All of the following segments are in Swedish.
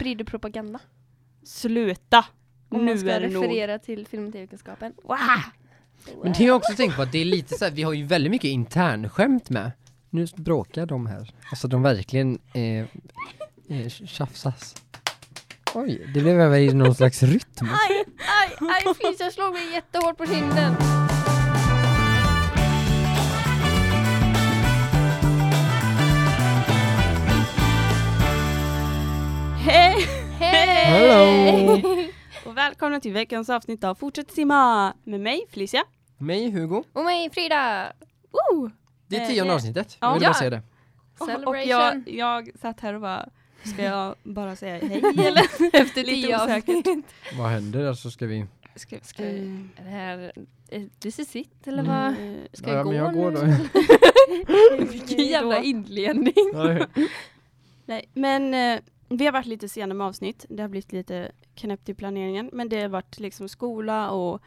sprider propaganda. Sluta! Om nu man ska är det nog. referera till film och tv-kunskapen. Men det har jag också tänkt på att det är lite så här, vi har ju väldigt mycket internskämt med. Nu bråkar de här. Alltså de verkligen eh, eh, tjafsas. Oj, det blev över i någon slags rytm. Aj, aj, aj, Felicia slog mig jättehårt på kinden. Hej! Hej! Hello! Och välkomna till veckans avsnitt av Fortsätt simma med mig Felicia. Mig Hugo. Och mig Frida! Woo! Det är Eh, tionde ja. avsnittet. Ja. Jag vill Ja. bara säga det. Och, och Celebration. jag, jag satt här och bara, ska jag bara säga hej eller? Efter Lite tio osäkert. avsnitt. Vad händer? Alltså ska vi... Ska, ska, Eh, är det här, eh, this is it eller Mm. vad? eh, Ska Ja, jag men gå jag går nu? då. Vilken jävla inledning. Nej, men eh, vi har varit lite sena med avsnitt. Det har blivit lite knäppt i planeringen. Men det har varit liksom skola och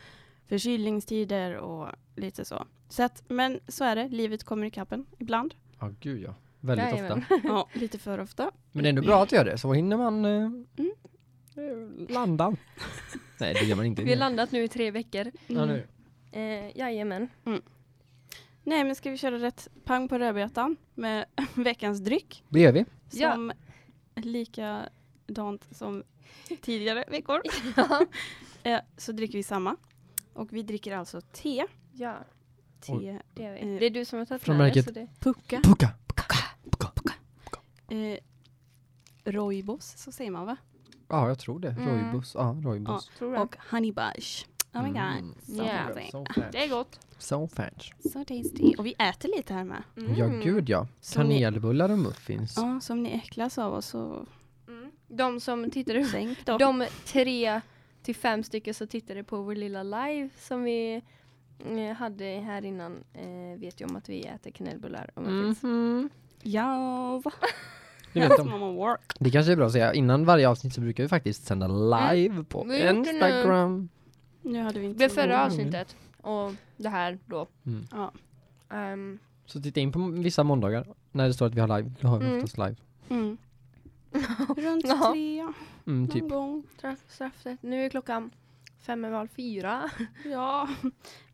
förkylningstider och lite så. så att, men så är det, livet kommer i kappen ibland. Ja, gud ja. Väldigt Jajamän. ofta. Ja, lite för ofta. Men det är ändå bra att göra det, så hinner man eh, Mm. landa. Nej, det gör man inte. Vi har landat nu i tre veckor. Ja, nu. Eh, jajamän. Nej, men ska vi köra rätt pang på rödbetan med veckans dryck? Det gör vi. Ja. Som likadant som tidigare veckor. Ja. Eh, så dricker vi samma. Och vi dricker alltså te. ja, Te det är vi. Eh, Det är du som har tagit från med märket. det, så det. Pucka. Pucka. Pucka. Pucka. Eh, Roibos, så säger man va? Ja, jag tror det. Mm. Roybus. Ja. Tror du? Och honey bush. Oh my god. Mm. So Yeah. So det är gott. So fancy. So tasty. Och vi äter lite här med. Ja, Mm. gud ja. Som ni- Kanelbullar och muffins. Ja, så om ni äcklas av oss så Mm. De som tittade sänk då. De tre till fem stycken som tittade på vår lilla live som vi eh, hade här innan eh, vet ju om att vi äter kanelbullar och muffins. Mhm. Ja, va? Det vet de. Mamma work. Det kanske är bra att säga, innan varje avsnitt så brukar vi faktiskt sända live på Vi har gjort det nu. Instagram. Nu hade vi Det inte blev så förra avsnittet och det här då. Mm. Ja. Ehm, Så titta in på vissa måndagar när det står att vi har live. Då har vi Mm. oftast live. Mm. Runt Ja. tre Mm, någon typ. gång. straff, straffet. Nu är klockan fem över halv fyra. Ja.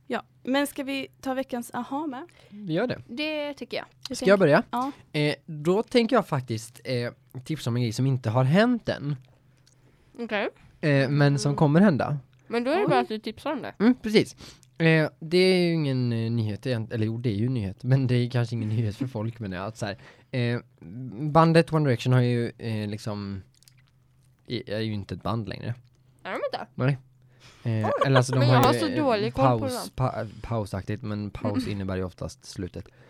ja. Men ska vi ta veckans aha med? Vi gör det. Det tycker jag. Du Ska jag börja? Ja. Eh, då tänker jag faktiskt eh, tipsa om en grej som inte har hänt än. Okej. Eh, men som kommer hända. Men då är det Oj. bara att du tipsar om det. Mm, precis. Eh, det är ju ingen eh, nyhet egentligen, eller jo det är ju en nyhet, men det är kanske ingen nyhet för folk men att så här, eh, bandet One Direction har ju eh, liksom är är ju inte ett band längre. Är de inte? Nej. Eh, eller alltså de Men jag har har ju så eh, dålig koll på paus, pa, pausaktigt, men paus innebär ju oftast slutet.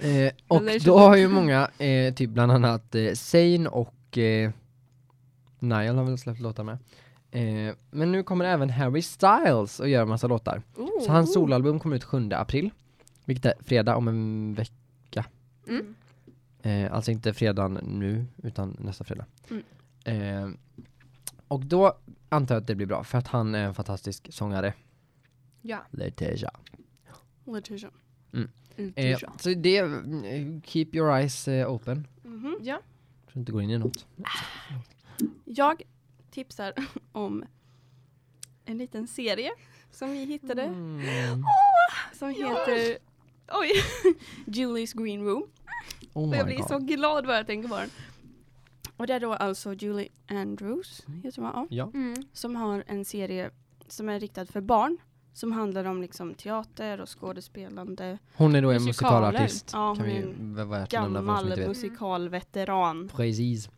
eh, och då har ju många, eh, typ bland annat eh, Zayn och eh, Niall har väl släppt låtar med. Eh, men nu kommer även Harry Styles att göra massa låtar. Oh. Så hans soloalbum kommer ut 7 april, vilket är fredag om en vecka. Mm. Eh, alltså inte fredagen nu, utan nästa fredag. Mm. Eh, och då antar jag att det blir bra, för att han är en fantastisk sångare. Ja. Letitia. Letitia. Eh, så det, eh, keep your eyes open. Mhm. Ja. Så inte går in i något. Jag tipsar om en liten serie som vi hittade. Mm. Som heter Oj! Julie's Green Room. Oh Och jag blir god. så glad bara jag tänker på den. Och det är då alltså Julie Andrews, heter hon, ja. Mm. som har en serie som är riktad för barn. Som handlar om liksom teater och skådespelande. Hon är då en musikalartist. Ja, hon är en Gammal musikalveteran. Precis.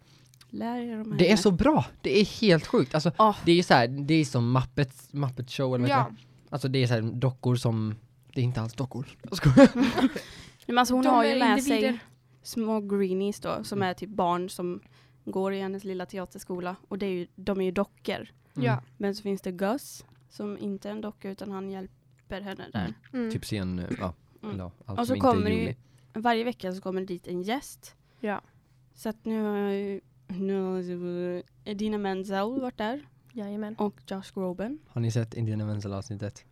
Lär er om Det är så bra! Det är helt sjukt. Alltså, Ja. det är så här, det är som Muppet, Muppet show eller vad Ja. Alltså det är så här dockor som, det är inte alls dockor. Jag. Men alltså hon De har ju med individer. sig små greenies då, som är typ barn som går i hennes lilla teaterskola. Och det är ju, de är ju dockor. Ja. Men så finns det Gus, som inte är en docka utan han hjälper henne där. Mm. Mm. Typ scen, eh, ja. Mm. Allt Och så som inte är kommer ju-. Varje vecka så kommer det dit en gäst. Ja. Så att nu har ju nu ju Edina Menzel varit där. Jajamän. Och Josh Groban. Har ni sett Indiana Menzel avsnittet?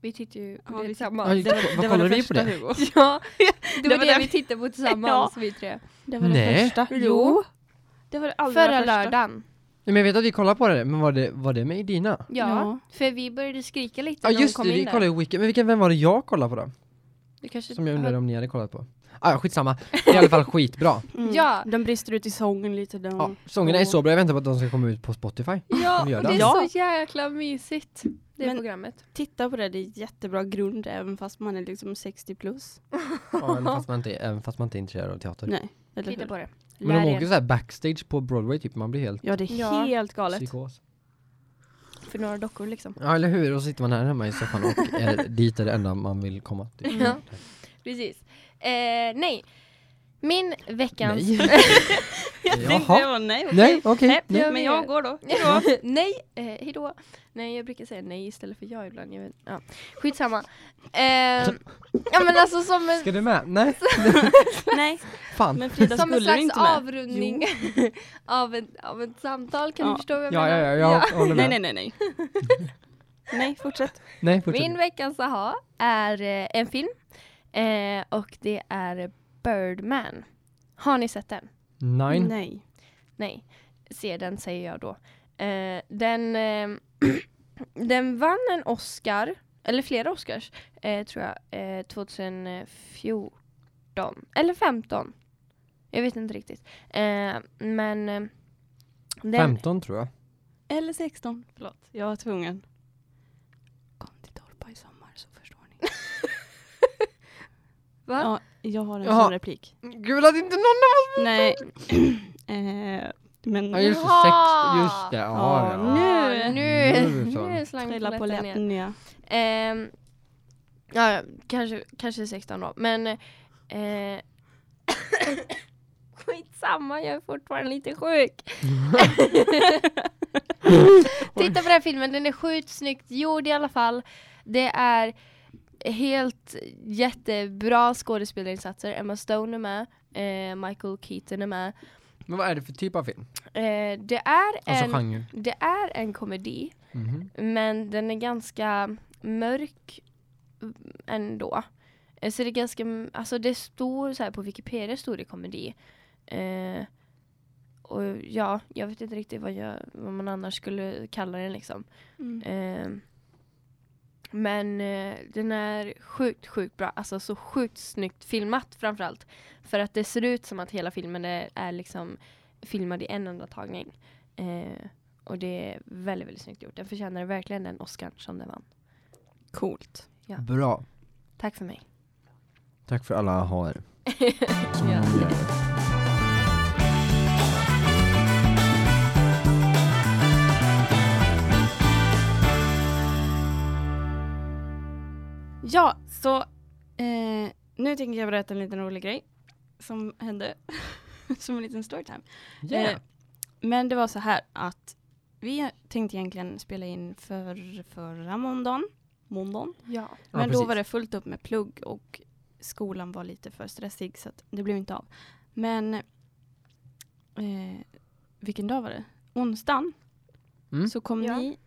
Vi tittar ju på Ja, det vi tillsammans. Vad det var kollar det vi på det? Hugo. Ja, det var var det det- vi tittade på tillsammans vi tre. Det var det Nej. första. Jo. Det var allra Förra första. lördagen. Ja, men jag vet att vi kollade på det, men var det, var det med Idina? Ja, Ja. för vi började skrika lite Ja när hon just kom det, in vi där. kollade ju Weekend, men vilken, vem var det jag kollade på då? Som jag undrade om ni hade kollat på. Ah, ja, skitsamma. Det är i alla fall skitbra. Mm. Ja. Den brister ut i sången lite. Den. Ja, sångerna är så bra, jag väntar på att de ska komma ut på Spotify. Ja, De det. det är Ja. så jäkla mysigt. Det Men- programmet. Titta på det, det är jättebra grund även fast man är liksom 60 plus. Ja, även, fast man inte, även fast man inte är intresserad av teater. Nej, eller Titta hur? på det. Men Lär de er. åker så här backstage på Broadway typ, man blir helt Ja, det är Ja. helt galet. psykos. För några dockor liksom. Ja eller hur, och så sitter man här hemma i soffan och är, dit är det enda man vill komma. Typ. Ja. Precis. Eh, nej. Min veckans... Nej. Jag tänkte Jaha. det var nej, okej. Nej, okej. Nej, nej. jag Men jag går då. nej, eh, hejdå. Nej, jag brukar säga nej istället för ja ibland. Jag vet, ja. Skitsamma. Eh, ja men alltså som en, Ska du med? Nej, Nej, fan. men Frida som en slags inte med. avrundning av, en, av ett samtal, kan Ja. du förstå vad jag Ja, ja, menar? ja, jag håller med. Nej, nej, nej, nej. nej, fortsätt. Nej, fortsätt. Min veckans aha är eh, en film eh, och det är Birdman. Har ni sett den? Nine. Nej. Nej, se den säger jag då. Eh, den, eh, den vann en Oscar, eller flera Oscars, eh, tror jag, eh, 2014. Eller 15. Jag vet inte riktigt. Eh, men eh, den, 15 tror jag. Eller 16. Förlåt, jag var tvungen. Kom till Torpa i sommar så förstår ni. Va? Ja, jag har en Jaha. sån replik. Gud att inte någon av oss... Nej. eh, men Ja just det, Jaha. sex, just det. Ja, Ja, ja. nu. Nu, Nu så. nu slang trilla på polletten ner. läppen, ja. Ehm, ja, ja, kanske, kanske 16 då. Men eh, skitsamma, jag är fortfarande lite sjuk. Titta på den här filmen, den är sjukt snyggt gjord i alla fall. Det är helt jättebra skådespelarinsatser. Emma Stone är med, eh, Michael Keaton är med. Men vad är det för typ av film? Eh, det, är Alltså en, genre. det är en komedi. Mhm. Men den är ganska mörk mm, ändå. Eh, Så det är ganska, mm, alltså det står så här på Wikipedia står det komedi. Eh, och ja, jag vet inte riktigt vad, jag, vad man annars skulle kalla den liksom. Mm. Men eh, den är sjukt, sjukt bra. Alltså så sjukt snyggt filmat framförallt. För att det ser ut som att hela filmen är, är liksom filmad i en enda tagning. Eh, och det är väldigt, väldigt snyggt gjort. Den förtjänar verkligen den Oscar som den vann. Coolt. Ja. Bra. Tack för mig. Tack för alla har. ja. Ja, så eh, nu tänker jag berätta en liten rolig grej som hände som en liten storytime. Yeah. Eh, men det var så här att vi tänkte egentligen spela in för förra måndagen. måndagen. ja. Ja, Men då precis. var det fullt upp med plugg och skolan var lite för stressig så att det blev inte av. Men eh, vilken dag var det? Onsdagen Mm. så kom Ja. ni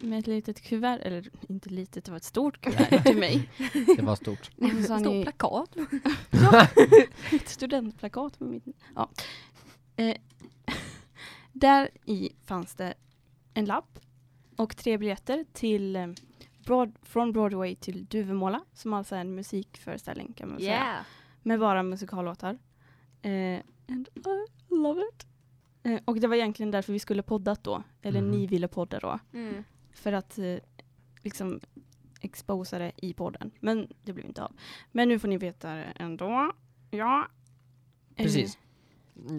med ett litet kuvert, eller inte litet, det var ett stort kuvert till mig. Det var stort. Och så sa Stort ni, plakat. ett studentplakat med mitt ja. eh, Där i fanns det en lapp och tre biljetter till eh, Broad, från Broadway till Duvemåla som alltså är en musikföreställning kan man säga. Yeah. Med bara musikallåtar. Eh, and I love it. Eh, och det var egentligen därför vi skulle poddat då. Eller Mhm. ni ville podda då. Mm. För att eh, liksom exposa det i podden. Men det blev inte av. Men nu får ni veta det ändå. Ja. Eh, Precis.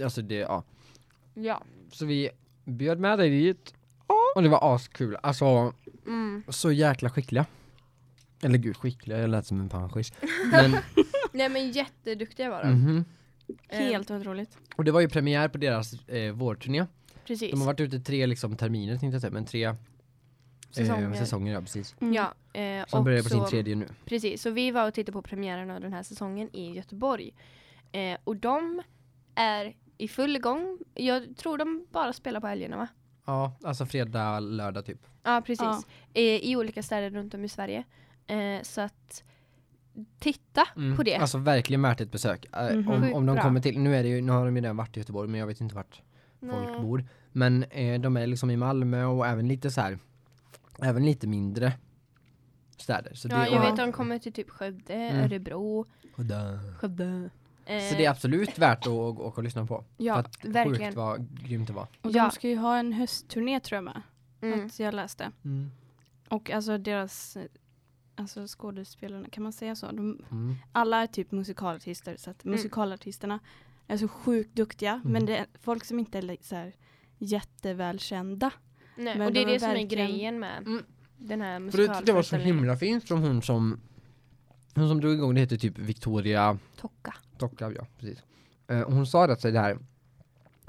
Alltså det, ja. Ja. Så vi bjöd med dig dit. Och det var askul. Alltså, Mm. så jäkla skickliga. Eller gud, skickliga, jag lät som en panschis. Men, Nej men jätteduktiga var de. mhm. Eh, Helt otroligt. Och det var ju premiär på deras eh, vårturné. Precis. De har varit ute tre liksom terminer tänkte jag säga, men tre Säsonger. Eh, säsonger ja, precis. Mm. Ja, eh, Som och börjar på sin så- tredje nu. Precis, så vi var och tittade på premiären av den här säsongen i Göteborg. Eh, och de är i full gång. Jag tror de bara spelar på helgerna va? Ja, alltså fredag, lördag typ. Ja, precis. Ja. Eh, I olika städer runt om i Sverige. Eh, så att titta Mm. på det. Alltså verkligen värt ett besök. Eh, Mhm. om, om de bra. kommer till, nu är det ju, nu har de ju redan varit i Göteborg men jag vet inte vart folk Nej. bor. Men eh, de är liksom i Malmö och även lite så här, även lite mindre städer. Så Ja, det, jag vet att de kommer till typ Skövde, Mm. Örebro. Skövde. Eh, Så det är absolut värt att åka och lyssna på. Ja, för att verkligen. Sjukt vad grymt det var. och Ja. de ska ju ha en höstturné tror jag med. mm. Att jag läste. Och alltså deras, alltså skådespelarna, kan man säga så? De, Mm. alla är typ musikalartister så att Mm. musikalartisterna är så sjukt duktiga. Mm. Men det är folk som inte är så här jättevälkända. Nej, Men och det är de är det som är verkligen- grejen med Mm. den här För det, det var så musikalföreställningen. himla fint från hon som hon som drog igång det heter typ Victoria Tocka. Docka, ja precis. Eh, hon sa det, så det här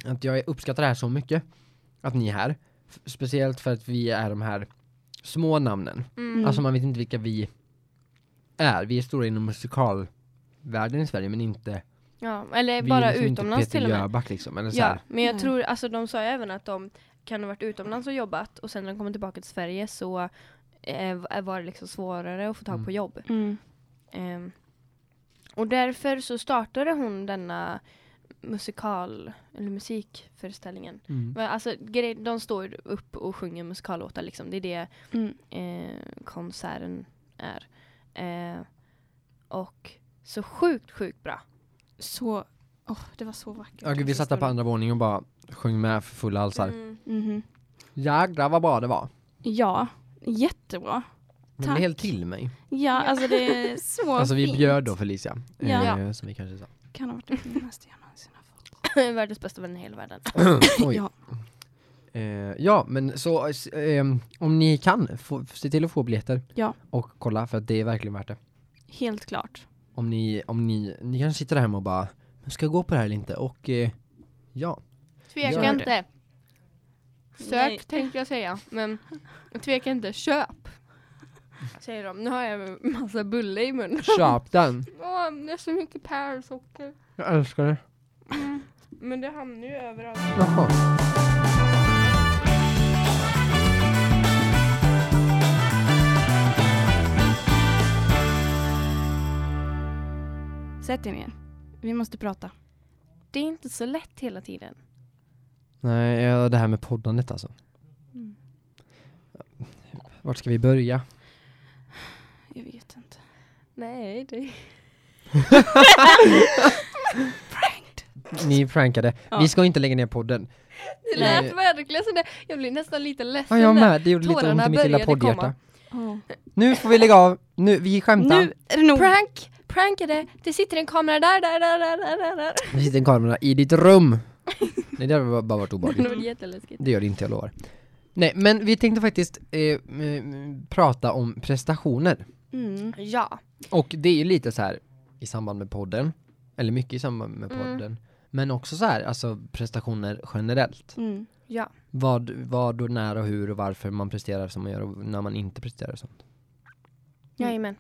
att jag uppskattar det här så mycket att ni är här. Speciellt för att vi är de här små namnen. Mm. Alltså man vet inte vilka vi är. Vi är stora inom musikalvärlden i Sverige men inte Ja, eller bara är liksom utomlands till och med. Jöback liksom. Eller så Ja, här. men jag Nej. tror, alltså de sa ju även att de kan ha varit utomlands och jobbat och sen när de kommer tillbaka till Sverige så eh, var det liksom svårare att få tag på Mm. jobb. Mm. Ehm, och därför så startade hon denna musikal, eller musikföreställningen. Mm. Alltså, de står upp och sjunger musikallåtar liksom. Det är det Mm. eh, konserten är. Eh, och så sjukt, sjukt bra. Så, åh, det var så vackert. Ja, vi satt där på andra våningen och bara sjöng med för fulla halsar. Mm. Mhm. Jädrar vad bra det var. Ja, jättebra. Det Tack. blev helt till mig. Ja, alltså det är så Alltså vi fint. bjöd då Felicia. Ja. Eh, som vi kanske sa. Kan ha varit det finaste jag någonsin har fått. Världens bästa vän i hela världen. Oj. Ja. Eh, ja, men så ehm, om ni kan, få, se till att få biljetter. Ja. Och kolla, för att det är verkligen värt det. Helt klart. Om ni, om ni, ni kanske sitter där hemma och bara, ska jag gå på det här eller inte? Och eh, ja, Tveka Gör det. inte. Sök Nej. tänkte jag säga. Men tveka inte, köp. Säger de. Nu har jag en massa bulle i munnen. köp den. Åh, det är så mycket pärlsocker. Jag älskar det. Men det hamnar ju överallt. Jaha. Sätt er ner. Vi måste prata. Det är inte så lätt hela tiden. Nej, ja, det här med poddandet alltså. Mm. Vart ska vi börja? Jag vet inte. Nej, det... Ni prankade. Ja. Vi ska inte lägga ner podden. Det lät Eh. verkligen så där. Jag blir nästan lite Ja, ledsen. jag där. med. Det gjorde lite ont i mitt lilla poddhjärta. Oh. Nu får vi lägga av. Nu, vi skämtar. Nu är det nog. Prank! Prankade! Det sitter en kamera där, där, där, där, där, där. Det sitter en kamera i ditt rum. Nej, det har bara varit Det obehagligt. var jätteläskigt. Det gör det inte, jag lovar. Nej, men vi tänkte faktiskt eh, mm, prata om prestationer. Mm. Ja. Och det är ju lite så här i samband med podden, eller mycket i samband med Mm. podden. Men också så här, alltså prestationer generellt. Mm. Ja. Vad, vad och när och hur och varför man presterar som man gör och när man inte presterar och sånt. Jajamän.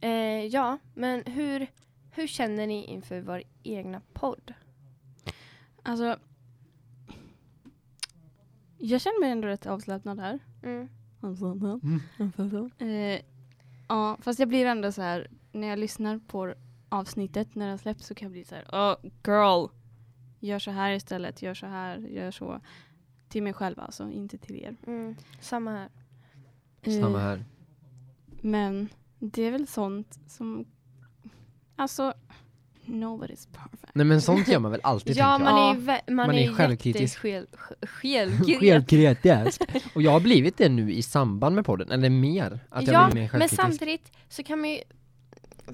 Eh, ja, men hur, hur känner ni inför vår egna podd? Alltså. Jag känner mig ändå rätt avslappnad här. Mm. Eh, ja, fast jag blir ändå så här när jag lyssnar på avsnittet när det släpps så kan jag bli så här, oh girl, gör så här istället, gör så här, gör så. Till mig själv alltså, inte till er. Mm. Samma här. Eh, Samma här. Men det är väl sånt som, alltså, nobody's perfect. Nej men sånt gör man väl alltid Ja, man är, man Man är, är självkritisk. Självkritisk. Självkritisk. Och jag har blivit det nu i samband med podden, eller mer. Att jag ja, blir mer men självkritisk. samtidigt så kan man ju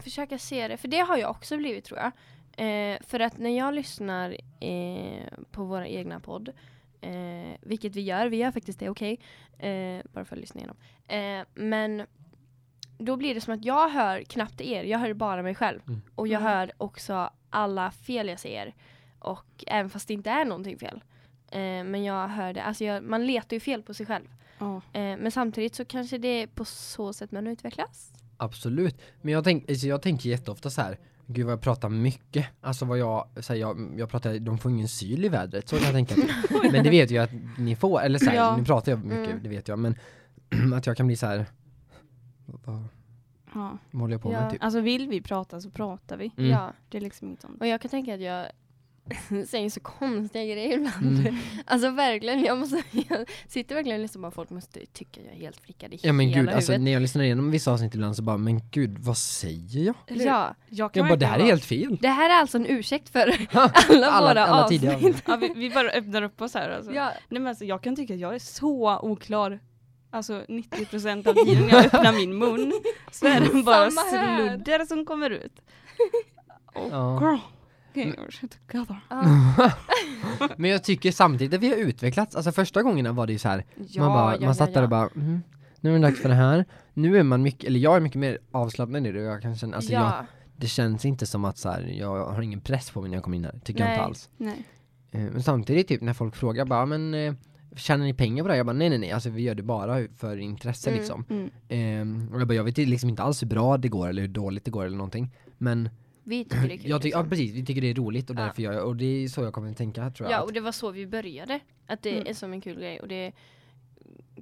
försöka se det, för det har jag också blivit tror jag. Eh, för att när jag lyssnar eh, på våra egna podd, eh, vilket vi gör, vi gör faktiskt det, okej, eh, bara för att lyssna igenom. Eh, men då blir det som att jag hör knappt er, jag hör bara mig själv. Mm. Och jag Mm. hör också alla fel jag säger. Och även fast det inte är någonting fel. Eh, men jag hör det, alltså jag, man letar ju fel på sig själv. Ja. Eh, men samtidigt så kanske det är på så sätt man utvecklas. Absolut. Men jag, tänk, alltså jag tänker jätteofta så här. Gud vad jag pratar mycket. Alltså vad jag, så här, jag, jag pratar, de får ingen syl i vädret. Så kan jag tänka. men det vet jag att ni får. Eller så här, Ja. nu pratar jag mycket, Mm. det vet jag. Men att jag kan bli så här. Vad, Ja. vad håller jag på Ja. med typ? Alltså vill vi prata så pratar vi. Mm. Ja, Det är liksom inget sånt. och jag kan tänka att jag säger så konstiga grejer ibland. Mm. Alltså verkligen, jag, måste, jag sitter verkligen på att folk måste tycka jag är helt frickad i Ja men gud, alltså huvudet. när jag lyssnar igenom vissa avsnitt ibland så bara, men gud vad säger jag? Eller? Ja, Jag kan Jag bara, det här är helt fel. det här är alltså en ursäkt för alla, våra avsnitt. tidigare. Ja, vi, vi bara öppnar upp oss här alltså. Ja, Nej, men alltså, jag kan tycka att jag är så oklar. Alltså 90% av tiden jag öppnar min mun så är det bara sludder som kommer ut. Oh, Ja. girl. Ja, Men jag tycker samtidigt att vi har utvecklats, alltså första gångerna var det ju så här, ja, man, bara, ja, man satt ja, där och bara, mm, nu är det dags för det här. Nu är man mycket, eller jag är mycket mer avslappnad i det jag kan känna, alltså jag, ja, det känns inte som att så här, jag har ingen press på mig när jag kommer in här, tycker jag Nej. inte alls. Nej. Eh, Men samtidigt typ när folk frågar bara, men eh, tjänar ni pengar på det här? Jag bara, nej nej nej, alltså vi gör det bara för intresse Mm. liksom. Mm. Ehm, och jag bara, jag vet liksom inte alls hur bra det går eller hur dåligt det går eller någonting. Men vi tycker det är kul. jag ja liksom. precis, vi tycker det är roligt och Ja. därför jag, och det är så jag kommer att tänka tror jag. Ja, och det var så vi började. Att det Mm. är som en kul grej och det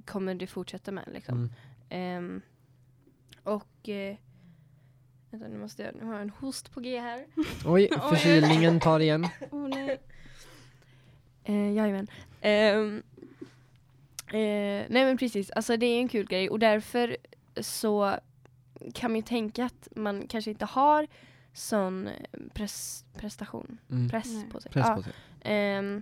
kommer det fortsätta med liksom. Mm. Ehm, och eh, vänta, nu måste jag, nu har jag en host på G här. Oj, förkylningen tar igen. Oh, nej. Eh, jajamän. Ehm, eh, nej men precis, alltså det är en kul grej och därför så kan man ju tänka att man kanske inte har sån eh, press, prestation, Mm. press Nej. på sig. Press Ja, på sig. ehm,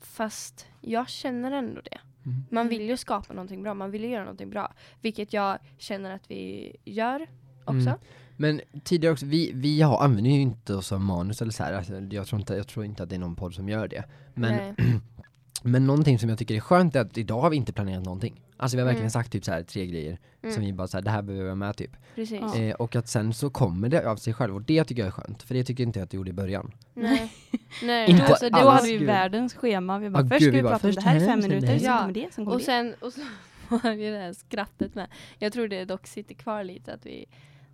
fast jag känner ändå det. Mm. Man vill ju skapa någonting bra, man vill ju göra någonting bra. Vilket jag känner att vi gör också. Mm. Men tidigare också, vi, vi har, använder ju inte oss av manus eller så här. Alltså, jag, tror inte, jag tror inte att det är någon podd som gör det. Men. men någonting som jag tycker är skönt är att idag har vi inte planerat någonting. Alltså vi har verkligen Mm. sagt typ så här tre grejer som Mm, vi bara så här, det här behöver vi ha med typ. precis. Ja. Eh, och att sen så kommer det av sig själv och det tycker jag är skönt. För det tycker inte jag att det gjorde i början. Nej. Nej. Inte alltså, Då, hade vi Gud. världens schema. Vi bara, Ja, först gud, ska vi vi bara, prata om det här i fem minuter, här. sen Ja. kommer det, sen kommer och det. sen och så var det det här skrattet med. Jag tror det dock sitter kvar lite att vi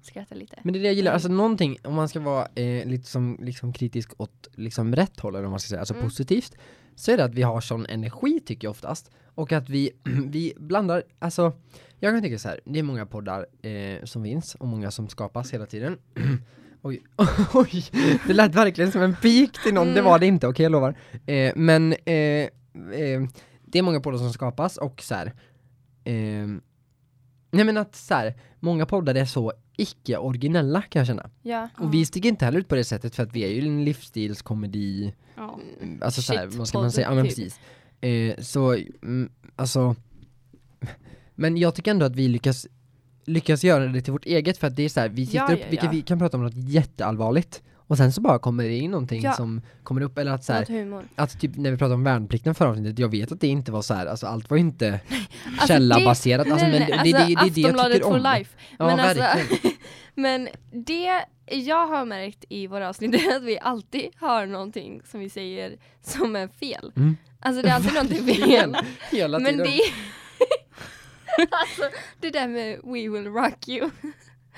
skrattar lite. Men det är det jag gillar, alltså någonting, om man ska vara eh, lite som, liksom kritisk åt liksom rätt håll eller om man ska säga, alltså Mm. positivt, så är det att vi har sån energi tycker jag oftast. Och att vi, vi blandar, alltså jag kan tycka så här, det är många poddar eh, som finns och många som skapas hela tiden. Oj, oj, det lät verkligen som en pik till någon, det Mm. var det inte, okej jag lovar. Eh, men eh, eh, det är många poddar som skapas och så här, eh, nej men att så här, många poddar är så icke-originella kan jag känna. Ja. Och vi sticker inte heller ut på det sättet för att vi är ju en livsstilskomedi, Ja. alltså så här, Shit, vad ska man säga, ja men typ. precis. Eh, så, mm, alltså, men jag tycker ändå att vi lyckas, lyckas göra det till vårt eget för att det är så här, vi sitter Ja, upp, ja, ja. vi kan prata om något jätteallvarligt och sen så bara kommer det in någonting Ja. som kommer upp, eller att så här, att typ när vi pratade om värnplikten förra avsnittet, jag vet att det inte var så här, alltså allt var inte Alltså, källabaserat, alltså, nej, men nej, det, det, det, det är det jag Aftonbladet tycker om. life. Ja, men, alltså, men det jag har märkt i våra avsnitt är att vi alltid har någonting som vi säger som är fel. Mm. Alltså det är alltid någonting fel. Hela Men tiden. det Alltså det där med We will rock you.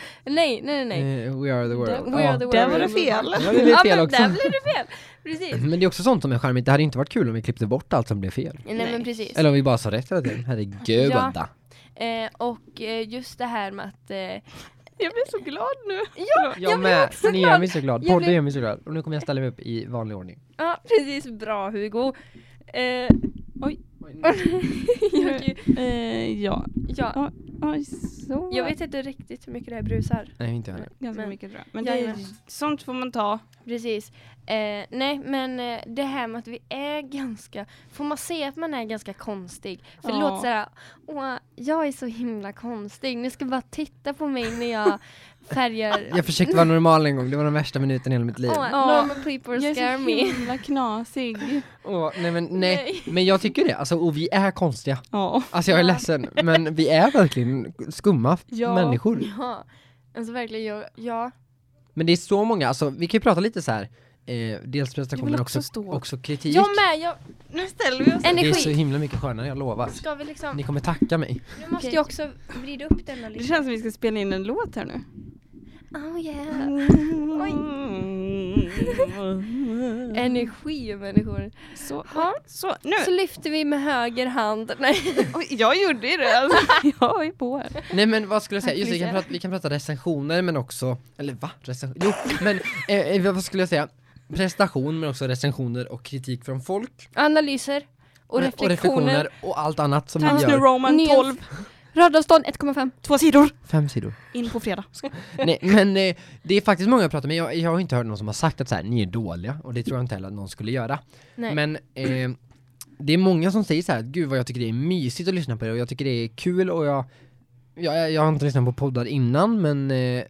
nej, nej, nej. nej. Eh, we are the world. We Ja. are the Där var det fel. Ja, det blev Ja, fel men också. där blev det fel. Precis. Men det är också sånt som är charmigt, det hade inte varit kul om vi klippte bort allt som blev fel. Nej, Nej. men precis. Eller om vi bara sa rätt hela tiden, herregud Ja. ja. Eh, och eh, just det här med att... Eh, Jag blir så glad nu. ja, Jag med, också ni gör glad. mig så glad, Jag podden blir- gör mig så glad. Och nu kommer jag ställa mig upp i vanlig ordning. ja, precis. Bra Hugo. Eh, Oj. Eh, ja. ja, Oj, så. jag vet inte riktigt hur mycket det här brusar. Nej, inte jag. Ganska Men- mycket tror jag. Men det är, sånt får man ta. Precis. Eh, nej, men eh, det här med att vi är ganska... Får man säga att man är ganska konstig? För det Ja. låter så här, åh, jag är så himla konstig. Ni ska bara titta på mig när jag färgar... Jag försökte vara normal en gång, det var den värsta minuten i hela mitt liv. Ja. normal people Jag är scare så me. himla knasig. Åh, nej men nej, Nej. men jag tycker det, alltså, och vi är konstiga. Ja. Alltså jag är ledsen, men vi är verkligen skumma Ja. människor. Ja, alltså verkligen, jag, ja. Men det är så många, alltså vi kan ju prata lite så här. Eh, dels prestation men också också, också kritik. Jag med, jag, Nu ställer vi oss. Det är energi. så himla mycket skönare, jag lovar. Ska vi liksom, Ni kommer tacka mig. nu måste Okej. jag också vrida upp denna Det lite. känns som vi ska spela in en låt här nu. Oh yeah. Energi människor. Så, Ja. så nu. Så lyfter vi med höger hand. Nej. Oj, jag gjorde ju det alltså. Jag är på här. Nej men vad skulle jag säga, just vi kan, prata, vi kan prata recensioner men också, eller va? Recension, jo men eh, eh, vad skulle jag säga? prestation men också recensioner och kritik från folk. Analyser och reflektioner. och allt annat som Times vi New gör. Roman Nyhets- 12, Radavstånd 1,5. två sidor, Fem sidor. in på fredag. Nej men eh, det är faktiskt många jag pratar med, jag, jag har inte hört någon som har sagt att så här, ni är dåliga och det tror jag inte heller att någon skulle göra. Nej. Men eh, det är många som säger så här, gud vad jag tycker det är mysigt att lyssna på det och jag tycker det är kul och jag Jag, jag har inte lyssnat på poddar innan men eh,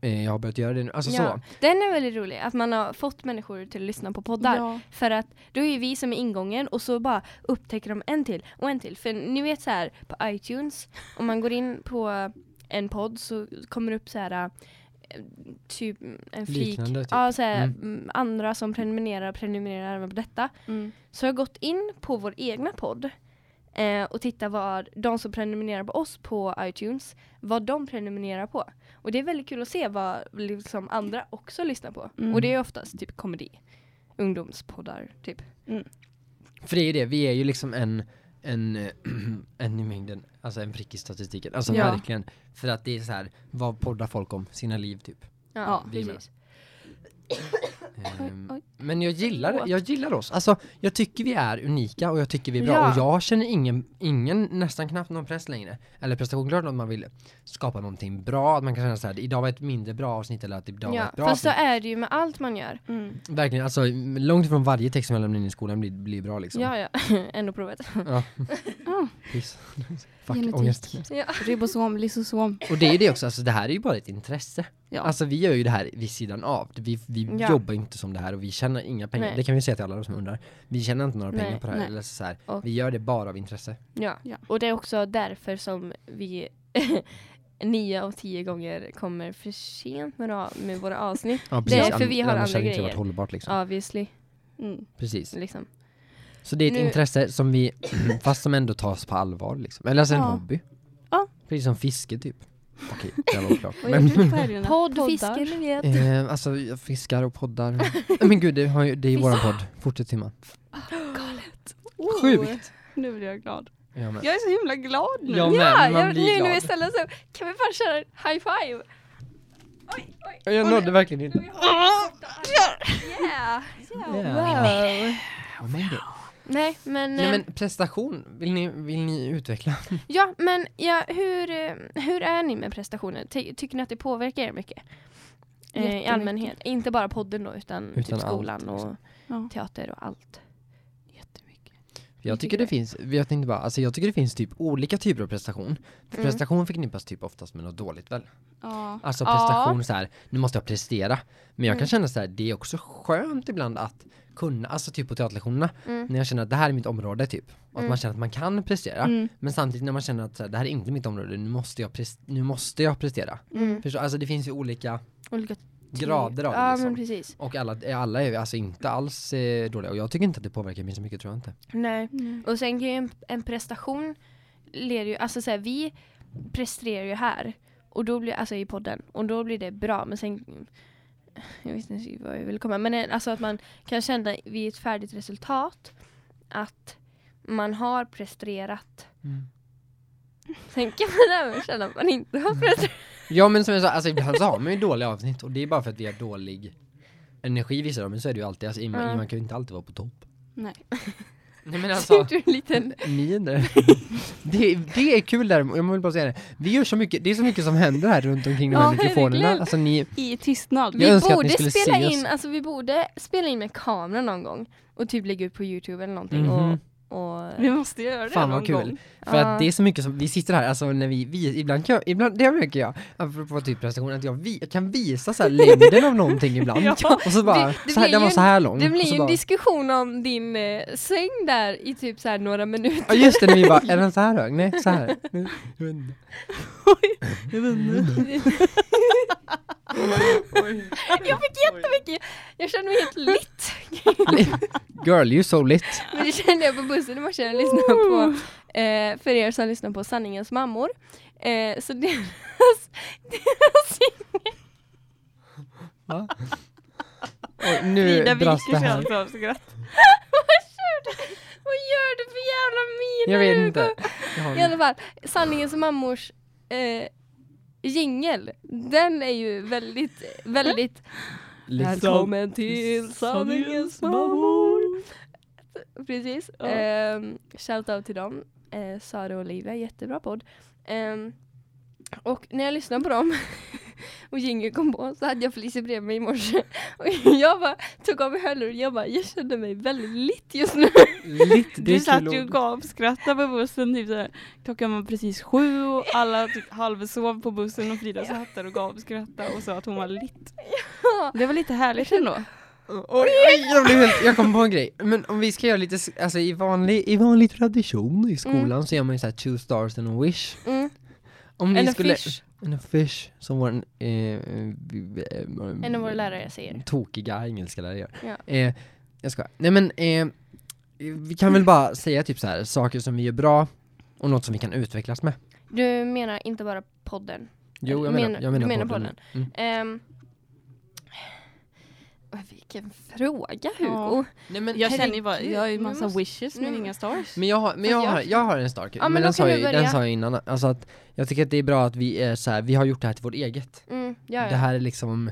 jag har börjat göra det nu, alltså Ja. så. Den är väldigt rolig, att man har fått människor till att lyssna på poddar. Ja. För att då är vi som är ingången och så bara upptäcker de en till och en till. För ni vet så här på iTunes, om man går in på en podd så kommer det upp så här eh, typ en flik. Liknande, typ. Ja, så här, Mm. mm, andra som prenumererar prenumererar även på detta. Mm. Så jag har gått in på vår egna podd eh, och tittat vad de som prenumererar på oss på iTunes, vad de prenumererar på. Och det är väldigt kul att se vad liksom andra också lyssnar på. Mm. Och det är oftast typ komedi. Ungdomspoddar, typ. För det är ju det, vi är ju liksom en en, en i mängden, alltså en prick i statistiken. Alltså Ja. verkligen. För att det är så här, vad poddar folk om? Sina liv typ. Ja, Ja, vi precis. Ehm, oj. Men jag gillar, jag gillar oss. Alltså, jag tycker vi är unika och jag tycker vi är bra. Ja. Och jag känner ingen, ingen, nästan knappt någon press längre. Eller prestation, klart att man vill skapa någonting bra. Att man kan känna så här, idag var ett mindre bra avsnitt eller att idag var Ja, ett bra fast så är det ju med allt man gör. Mm. Verkligen, alltså långt ifrån varje text som jag lämnar in i skolan blir, blir bra liksom. Ja, ja. Ändå provet. Ja. Piss. Fuck, Genetik. ångest. Ja. Ribosom, lysosom. Och det är det också, alltså det här är ju bara ett intresse. Ja. Alltså vi gör ju det här vid sidan av. Vi, vi Ja. jobbar ju inte som det här och vi tjänar inga pengar. Nej. Det kan vi säga till alla de som undrar. Vi tjänar inte några pengar Nej, på det här. nej. Eller så här. Och- Vi gör det bara av intresse. ja. Ja. Och det är också därför som vi nio av tio gånger kommer för sent med, med våra avsnitt. Ja, Det är för vi har annars andra hade det inte grejer. varit hållbart liksom. Obviously. Mm. Precis. Liksom. Så det är ett Nu- intresse som vi, fast som ändå tas på allvar liksom. Eller alltså en Ja. hobby. Ja. Precis som fiske typ. Okej, det var oklart. Jag Men. Podd, fiske, ni vet. eh, alltså jag fiskar och poddar. Men gud, det, har ju, det är ju våran podd. Fortsätt Simon. Oh, Sjukt. Nu blir jag glad. Jag med. Jag är så himla glad nu. Ja, men Ja, man jag, blir nu glad. ställer oss upp, kan vi bara köra en high five? Oj, oj. Jag nådde verkligen inte. Yeah. Yeah. Wow. God. Nej, men, Nej eh, men prestation, vill ni, vill ni utveckla? ja, men ja, hur, eh, hur är ni med prestationer? Ty, tycker ni att det påverkar er mycket? Eh, I allmänhet. Inte bara podden då, utan, Utan typ skolan allt, liksom. och Ja. teater och allt. Jag tycker det finns, jag tänkte bara, alltså jag tycker det finns typ olika typer av prestation. För Mm. prestation förknippas typ oftast med något dåligt väl? Ja. Alltså Ja. prestation så här, nu måste jag prestera. Men jag kan Mm. känna så här, det är också skönt ibland att kunna, alltså typ på teaterlektionerna, Mm. när jag känner att det här är mitt område typ. Och att Mm. man känner att man kan prestera. Mm. Men samtidigt när man känner att så här, det här är inte mitt område, nu måste jag, pres- nu måste jag prestera. Mm. Förstår? Alltså det finns ju olika Olika grader av det Ja, liksom. men precis. Och alla, alla är alltså inte alls eh, dåliga. Och jag tycker inte att det påverkar mig så mycket, tror jag inte. Nej. Mm. Och sen kan ju en, en prestation leder ju, alltså så här, vi presterar ju här och då blir, alltså i podden, och då blir det bra men sen jag vet inte vad jag vill komma men eh, alltså att man kan känna vid ett färdigt resultat att man har presterat sen kan man även känna att man inte har presterat Ja men som jag sa, alltså ibland så har man ju dåliga avsnitt och det är bara för att vi har dålig energi vissa dagar, men så är det ju alltid, alltså, man, Ja. man kan ju inte alltid vara på topp. Nej. Nej men alltså, du en liten där. det, det är kul där, jag vill bara säga det. Vi gör så mycket, det är så mycket som händer här runt omkring de här Ja, mikrofonerna. verkligen. Alltså ni, I tystnad. Jag Vi önskar att ni borde skulle spela oss. in, alltså vi borde spela in med kamera någon gång och typ lägga ut på Youtube eller någonting Mhm. Och, Vi måste göra det Fan, vad någon kul. gång. för Ja. att det är så mycket som, vi sitter här, alltså när vi, vi ibland kan jag, ibland, det märker jag, apropå typ prestation, att jag, vi, jag kan visa så här längden av någonting ibland. Ja. Och så bara, Det- det så här, blir den var så här lång. Det blir ju en bara, diskussion om din eh, säng där i typ så här några minuter. Ja just det, när vi bara, är den så här hög? Nej, så här. Jag vet inte. Jag fick jättemycket, jag kände mig helt lit. Girl, you so lit. Men det kände jag på bussen i morse när jag lyssnade på, eh, för er som lyssnar på Sanningens mammor. Eh, så deras, deras Va? Oj, nu Frida dras det här. alltså av skratt. vad, gör du, vad gör du för jävla miner? Jag vet inte. Jag I alla fall, Sanningens mammors eh, jingel, den är ju väldigt, väldigt Lite- Välkommen till sanningens mammor! Precis. Ja. Um, Shoutout till dem. Uh, Sara och Olivia, jättebra podd. Ehm, och när jag lyssnade på dem och jingeln kom på så hade jag Felicia bredvid mig i morse. Och jag bara tog av mig hörlurar och jag bara, jag kände mig väldigt litt just nu. Lite, det Du satt ju och gapskrattade på bussen, typ såhär, klockan var precis sju och alla typ halvsov på bussen och Frida satt där och gapskrattade och sa att hon var litt. Det var lite härligt ändå. Oj, oj, jag, blev helt, jag kom på en grej. Men om vi ska göra lite, alltså i vanlig, i vanlig tradition i skolan Mm. så gör man ju såhär two stars and a wish. Mm. Om ni En skulle, fish. And a fish, som vår eh, eh, En av våra lärare säger. tokiga engelska lärare gör. Ja. Eh, jag ska. Nej men, eh, vi kan väl bara säga typ så här saker som vi gör bra och något som vi kan utvecklas med. Du menar inte bara podden? Jo, jag Menar- jag menar du menar podden. Mm. Ehm, åh, vilken fråga Hugo! Nej, men, Jag känner ju bara, jag har ju massa måste- wishes men nu- inga stars. Men jag har, men jag har, jag- har en stark, Ja, men den sa, jag, den börja. sa jag innan, alltså att jag tycker att det är bra att vi är så här, vi har gjort det här till vårt eget. Mm, ja, ja. Det här är liksom,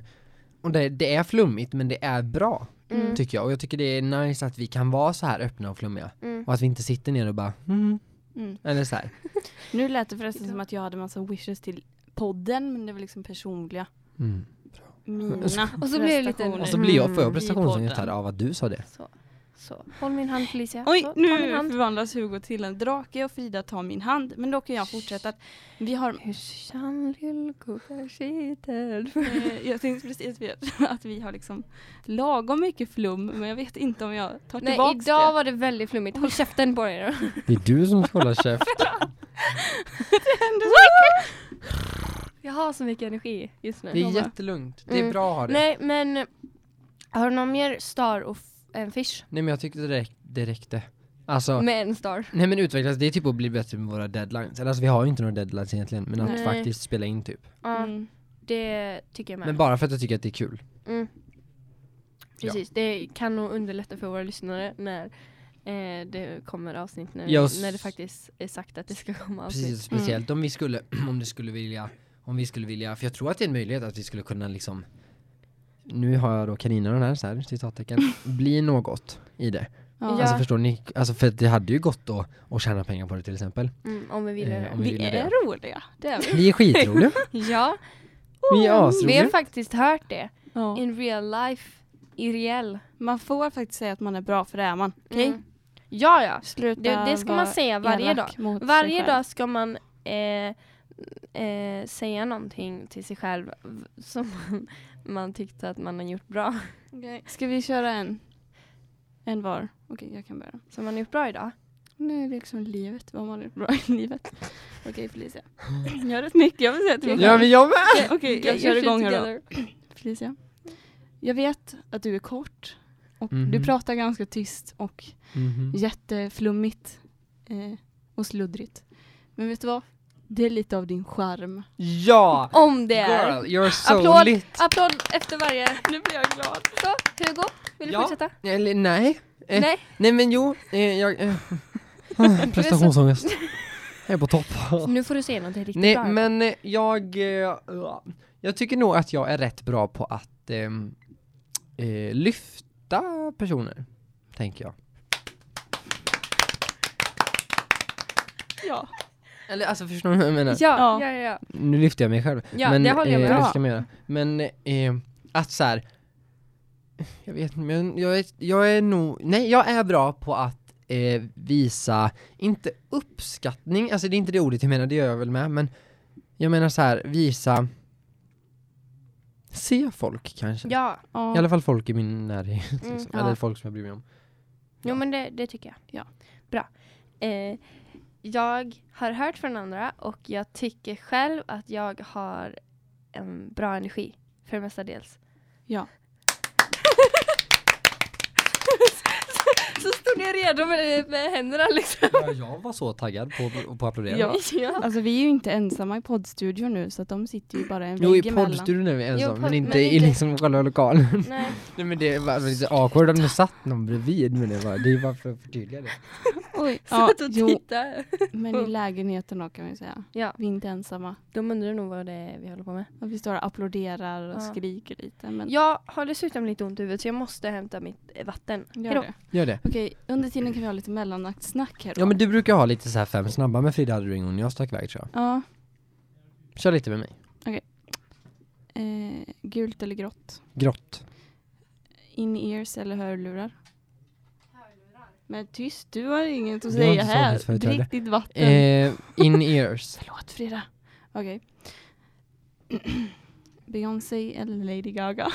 och det, det är flummigt men det är bra, Mm. tycker jag. Och jag tycker det är nice att vi kan vara så här öppna och flummiga. Mm. Och att vi inte sitter ner och bara, mm, Mm. eller så här. Nu lät det förresten som att jag hade massa wishes till podden men det var liksom personliga. Mm. Mina Och så blir det lite- Och så blir jag, får jag i prestationsångest här av att du sa det. Så. Så. Håll min hand Felicia. Oj, så, nu hand. förvandlas Hugo till en drake och Frida tar min hand. Men då kan jag fortsätta. att Vi har, eh, jag tänkte precis vet, att vi har liksom lagom mycket flum men jag vet inte om jag tar Nej, tillbaks idag det. var det väldigt flummigt. Håll käften på dig då. Det är du som ska hålla käft. Jag har så mycket energi just nu. Det är Jag jättelugnt. Det är Mm. bra att ha det. Nej, men har du någon mer star och f- en fish? Nej men jag tyckte det, räck, det räckte. Alltså, Med en star. nej men utvecklas, det är typ att bli bättre med våra deadlines. Eller alltså vi har ju inte några deadlines egentligen, men att Nej. faktiskt spela in typ. Ja, Mm. det tycker jag med. Men bara för att jag tycker att det är kul. Mm. Precis, det kan nog underlätta för våra lyssnare när eh, det kommer avsnitt när, Ja, s- när det faktiskt är sagt att det ska komma avsnitt. Precis, speciellt om vi skulle, om det skulle vilja, om vi skulle vilja, för jag tror att det är en möjlighet att vi skulle kunna liksom nu har jag då kaninöron här, så här, citattecken, bli något i det. Ja. Alltså förstår ni? Alltså för det hade ju gått att, att tjäna pengar på det till exempel. Mm, om vi ville Eh, om vi Vi ville är det. roliga, det är vi. Vi är skitroliga. Ja, vi är vi har asroliga. faktiskt hört det. Ja. In real life. I reell. Man får faktiskt säga att man är bra för det är man. Okej? Mm. Ja, ja. Sluta Det, det ska man säga varje dag. Varje dag ska man eh, eh, säga någonting till sig själv som man, man tyckte att man har gjort bra. Okej, Ska vi köra en? En var? Okej, jag kan börja. Som man har gjort bra idag. Nej, det är liksom livet. Vad man har gjort bra i livet. Okej, Felicia. Jag har rätt mycket jag vill säga till mig Ja men jag med! Okej, Okej, jag Get kör igång här då. Felicia. Jag vet att du är kort. Och Mhm. du pratar ganska tyst och Mhm. jätteflummigt. Eh, och sluddrigt. Men vet du vad? Det är lite av din charm. Ja! Om det är. Girl, you're so Applåd, lit! applåd efter varje. Nu blir jag glad. Så, Hugo, vill du Ja. fortsätta? Eller nej. Eh, Nej? Nej men jo, eh, jag... Eh, prestationsångest. Jag är på topp. Nu får du se någonting riktigt Nej bra. men eh, jag... Eh, jag tycker nog att jag är rätt bra på att ehm, eh, lyfta personer. Tänker jag. Ja. Eller alltså förstår du vad jag menar? Ja, Ja. ja, ja. Nu lyfter jag mig själv. Ja, men, det håller jag med eh, det ska man göra. Men eh, att så här. Jag vet inte, men jag är, jag är nog, nej jag är bra på att eh, visa, inte uppskattning, alltså det är inte det ordet jag menar, det gör jag väl med, men jag menar så här, visa Se folk kanske. ja. I alla fall folk i min närhet, liksom. Mm, ja. eller folk som jag bryr mig om. Jo men det, det tycker jag. Ja. Bra. Eh, jag har hört från andra och jag tycker själv att jag har en bra energi. För mestadels. Ja. Så stod ni redo med, med händerna liksom. Ja, jag var så taggad på, på att applådera. Ja. ja. Alltså vi är ju inte ensamma i poddstudion nu så att de sitter ju bara en Jo, i vägg emellan. poddstudion är vi ensamma, podd- men inte men i inte- liksom själva lokalen. Nej. Nej men det var lite awkward om det satt någon bredvid men det var, det är bara för att förtydliga det. Oj, Ja, ja, och jo, titta. men i lägenheten då kan vi säga. Ja, Vi är inte ensamma. de undrar nog vad det är vi håller på med. Och vi står och applåderar och Ja. skriker lite. Men Jag har dessutom lite ont i huvudet så jag måste hämta mitt vatten. gör Hejdå. det. Gör det. Okej, under tiden kan vi ha lite mellanaktsnack här då. Ja men du brukar ha lite så här fem snabba med Frida hade du när jag stack iväg tror jag. Ja, Kör lite med mig. eh, gult eller grått? Grått. In-ears eller hörlurar? Men tyst, du har inget att har säga inte här. Drick ditt vatten. Eh, in ears. Förlåt Frida. Okej. Beyoncé eller Lady Gaga?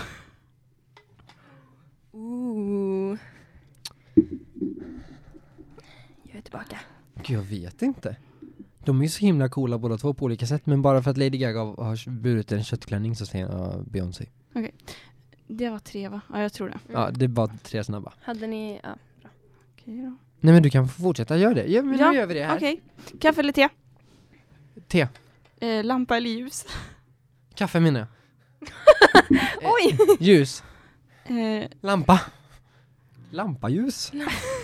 Ooh. Jag är tillbaka. Gud jag vet inte. De är ju så himla coola båda två på olika sätt men bara för att Lady Gaga har burit en köttklänning så säger jag Beyoncé. Det var tre va? Ja jag tror det. Ja det var tre snabba. Hade ni, ja. Okej då. Nej men du kan få fortsätta, gör det. Ja men Ja, nu gör vi det här. Okej. Kaffe eller te? Te. Eh, lampa eller ljus? Kaffe menar jag. Oj! Ljus. Eh, Lampa. Lampaljus.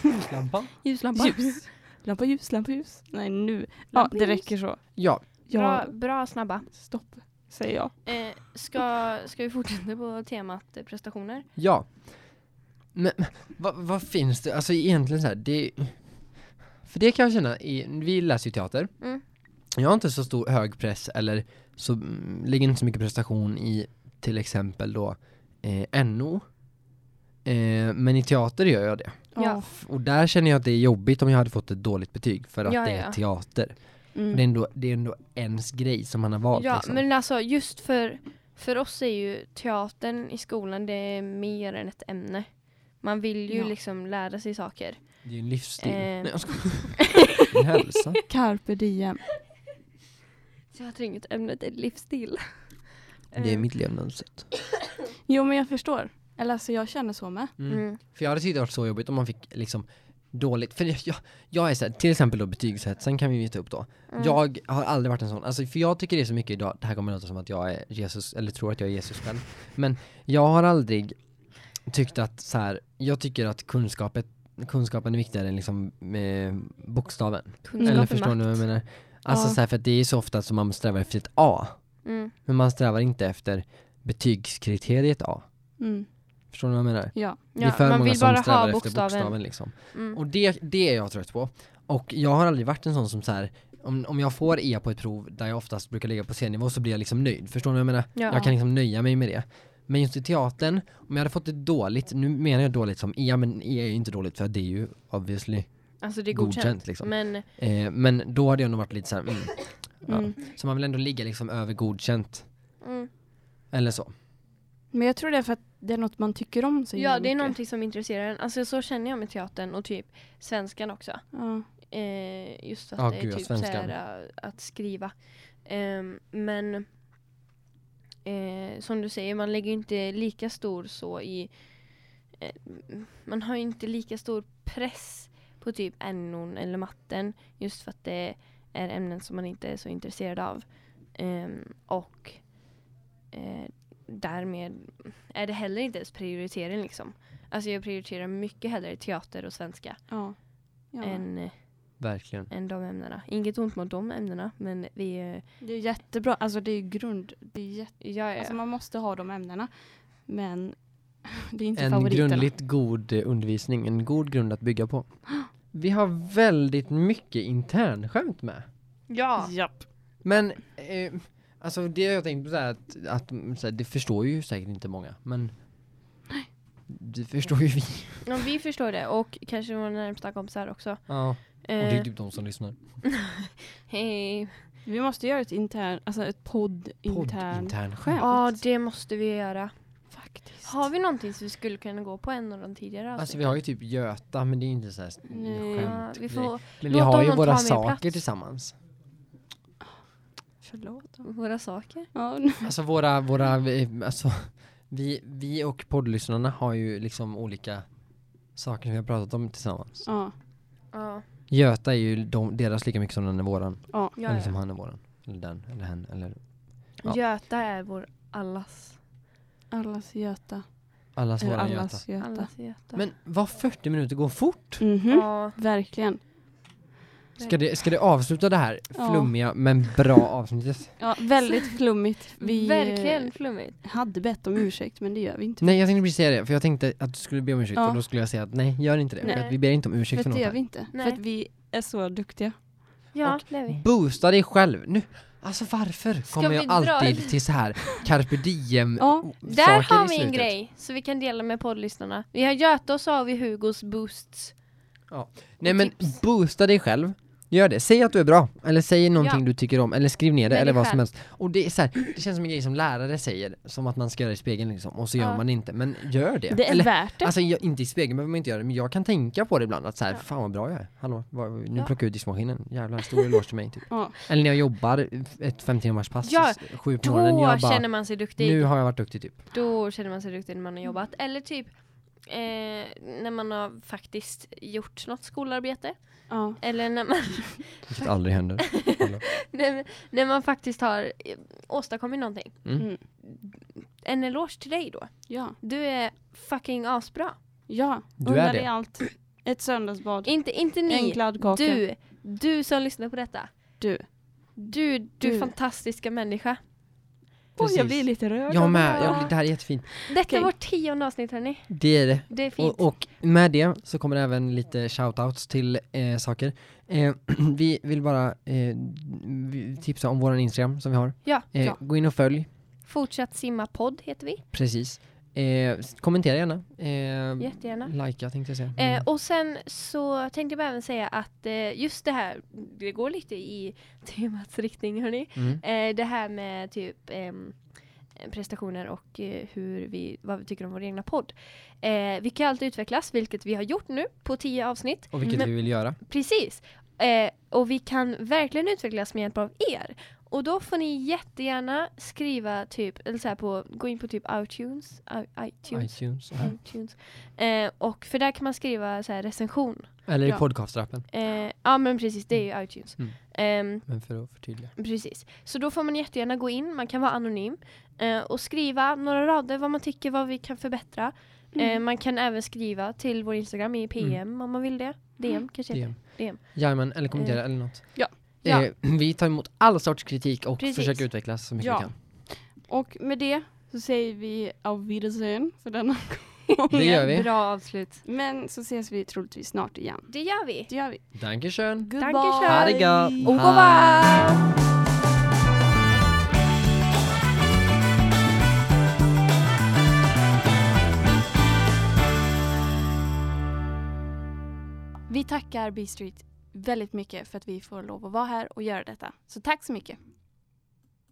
Ljuslampa. Ljuslampa. ljus. Lampa ljus, lampa ljus. Nej nu. Ja det räcker så. Ja. Bra, Ja, bra snabba. stopp. Säger jag. Eh, ska, ska vi fortsätta på temat eh, prestationer? Ja. Men vad, vad finns det, alltså egentligen så här, det För det kan jag känna, i, vi läser ju teater Mm. Jag har inte så stor hög press eller så mm, ligger inte så mycket prestation i till exempel då eh, NO eh, Men i teater gör jag det Ja. Och där känner jag att det är jobbigt om jag hade fått ett dåligt betyg för att Ja, det är ja. teater Mm. det, är ändå, det är ändå ens grej som man har valt Ja, liksom. men alltså just för, för oss är ju teatern i skolan det är mer än ett ämne. Man vill ju Ja. liksom lära sig saker. Det är ju en livsstil Eh. Nej, jag skojar. En hälsa Carpe diem. Teater är inget ämne, det är livsstil. Det är Eh, mitt levnadssätt Jo men jag förstår. Eller alltså jag känner så med. Mm. För jag hade tyckt det varit så jobbigt om man fick liksom dåligt, för jag, jag, jag är såhär, till exempel då betygshetsen kan vi ju ta upp då. Mm. Jag har aldrig varit en sån, alltså för jag tycker det är så mycket idag, det här kommer låta som att jag är Jesus, eller tror att jag är Jesus själv. Men jag har aldrig tyckt att så här, jag tycker att kunskapet, kunskapen är viktigare än liksom eh, bokstaven. Kunskap eller förstår ni vad jag makt. menar? Alltså Ja. så här, för att det är så ofta som man strävar efter ett A, Mm. men man strävar inte efter betygskriteriet A. Mm. Förstår ni vad jag menar? Ja. det är för man många vill som bara strävar ha efter bokstaven. bokstaven liksom. Mm. Och det, det är jag trött på. Och jag har aldrig varit en sån som så här, om, om jag får E på ett prov där jag oftast brukar ligga på C-nivå så blir jag liksom nöjd. Förstår ni vad jag menar? Ja. Jag kan liksom nöja mig med det. Men just i teatern, om jag hade fått det dåligt, nu menar jag dåligt som E, men E är ju inte dåligt för det är ju obviously Alltså det är godkänt, godkänt. liksom. Men eh, Men då hade jag nog varit lite så här, mm, ja. Mm. Så man vill ändå ligga liksom över godkänt. mm. Eller så. Men jag tror det är för att det är något man tycker om så ja, det är mycket. någonting som intresserar en. Alltså så känner jag med teatern och typ svenskan också. Ja. Eh, just att Ja, det är gud, typ svenskan. såhär, äh, att skriva. Ehm, men eh, som du säger, man lägger inte lika stor så i eh, man har ju inte lika stor press på typ NO eller matten just för att det är ämnen som man inte är så intresserad av. Ehm, och eh, därmed är det heller inte ens prioritering liksom. Alltså jag prioriterar mycket hellre teater och svenska Ja. Ja. än eh, Verkligen. än de ämnena. Inget ont mot de ämnena, men vi... eh, Det är jättebra. Alltså det är grund. Det är jätte... Ja, ja. Alltså man måste ha de ämnena. Men det är inte En favoriterna. grundligt god undervisning, en god grund att bygga på. Vi har väldigt mycket internskämt med. ja. Japp. Men, eh, alltså det har jag tänkt på så här att, att så här, det förstår ju säkert inte många, men det förstår ju vi. ja, vi förstår det och kanske våra närmsta kompisar också. Ja, och det är typ de som lyssnar. Hej. Vi måste göra ett intern, alltså ett podd intern Podd-internskämt. Ja, det måste vi göra. faktiskt. Har vi någonting som vi skulle kunna gå på en av de tidigare Alltså vi har ju typ Göta, men det är inte så här Nej. Skämt. vi får Men vi låta har ju våra saker plats. tillsammans. Förlåt. våra saker. Ja, Alltså våra, våra, alltså vi, vi och poddlyssnarna har ju liksom olika saker som vi har pratat om tillsammans. Ja. Ja, Göta är ju de, deras lika mycket som den är våran. Ja. ja, eller som ja. han är våran. Eller den, eller hen, eller ja. Göta är vår allas. Allas Göta. allas våran Göta. allas Göta. Allas Göta. Men vad 40 minuter går fort? Mhm. ja, Verkligen. Ska det, ska det avsluta det här Ja. flummiga men bra avsnittet? Ja, väldigt flummigt. Vi verkligen eh, flummigt. hade bett om ursäkt men det gör vi inte. Nej jag tänkte precis säga det, för jag tänkte att du skulle be om ursäkt Ja. och då skulle jag säga att nej, gör inte det. För Nej. att vi ber inte om ursäkt För för att det gör något vi inte. Nej. För att vi är så duktiga. Ja, Och det är vi. Boosta dig själv nu! Alltså varför kommer vi jag dra- alltid till så här carpe diem Ja, Där har vi en grej så vi kan dela med poddlyssnarna. Vi har Göta och så har vi Hugos boosts. Nej men tips. boosta dig själv. Gör det. Säg att du är bra. Eller säg någonting Ja. du tycker om. Eller skriv ner det. Med eller dig vad som helst. Och det är så här, det känns som en grej som lärare säger. Som att man ska göra i spegeln liksom. Och så gör Ja. man det inte. Men gör det. Det är eller, värt det. Alltså jag, inte i spegeln behöver man inte göra det. Men jag kan tänka på det ibland. Att så här, Ja. fan vad bra jag är. Hallå, vad, nu Ja. plockar jag ut diskmaskinen. Jävlar, stor eloge till mig typ. Eller när jag jobbar ett fem timmars pass. Ja, sju på morgonen. Jag bara, känner man sig duktig. nu har jag varit duktig typ. Då känner man sig duktig när man har jobbat. Eller typ eh, när man har faktiskt gjort något skolarbete. ja. Eller när man, Vilket aldrig händer. När, när man faktiskt har eh, åstadkommit någonting. Mm. Mm. En eloge till dig då. Ja. Du är fucking asbra. Ja. Du är det. allt. Ett söndagsbad. Inte, inte En ni. kladdkaka. Du. Du som lyssnar på detta. Du. Du, du, Du. fantastiska människa. Oj, jag Precis. blir lite rörd. Jag med. det här. Jag, det här är jättefint. Detta är vårt tionde avsnitt hörni. Det är det. Det är fint. Och, och med det så kommer det även lite shoutouts till eh, saker. Eh, vi vill bara eh, tipsa om våran Instagram som vi har. Ja, Eh, Ja. Gå in och följ, Fortsatt simma podd heter vi. precis. Eh, kommentera gärna. Eh, Jättegärna. Likea tänkte jag säga. Eh, Mm. och sen så tänkte jag även säga att eh, just det här, det går lite i temats riktning hörni. Mm. Eh, det här med typ ehm, prestationer och eh, hur vi, vad vi tycker om vår egna podd. Eh, vi kan alltid utvecklas, vilket vi har gjort nu på tio avsnitt. Och vilket Men- vi vill göra. Precis. Eh, och vi kan verkligen utvecklas med hjälp av er. Och då får ni jättegärna skriva typ, eller så här på, gå in på typ iTunes, iTunes, iTunes. iTunes. Eh, och för där kan man skriva så här recension. Eller i Ja. podcastrappen. Eh, ja men precis, det är ju iTunes. Mm. Ehm, Men för att förtydliga. precis. Så då får man jättegärna gå in, man kan vara anonym eh, och skriva några rader vad man tycker, vad vi kan förbättra. Mm. Eh, man kan även skriva till vår Instagram i PM om man vill det. DM kanske. DM. DM. Jajamän, eller kommentera Eh, eller något. ja. Ja. Eh, vi tar emot all sorts kritik och Precis. försöker utvecklas så mycket Ja. vi kan. Och med det så säger vi auf Wiedersehen för denna gång. Det gör vi. Bra avslut. Men så ses vi troligtvis snart igen. Det gör vi. Det gör vi. Dankeschön. Goodbye! Dankeschön. Ha det revoir! Vi tackar B-Street väldigt mycket för att vi får lov att vara här och göra detta. Så tack så mycket.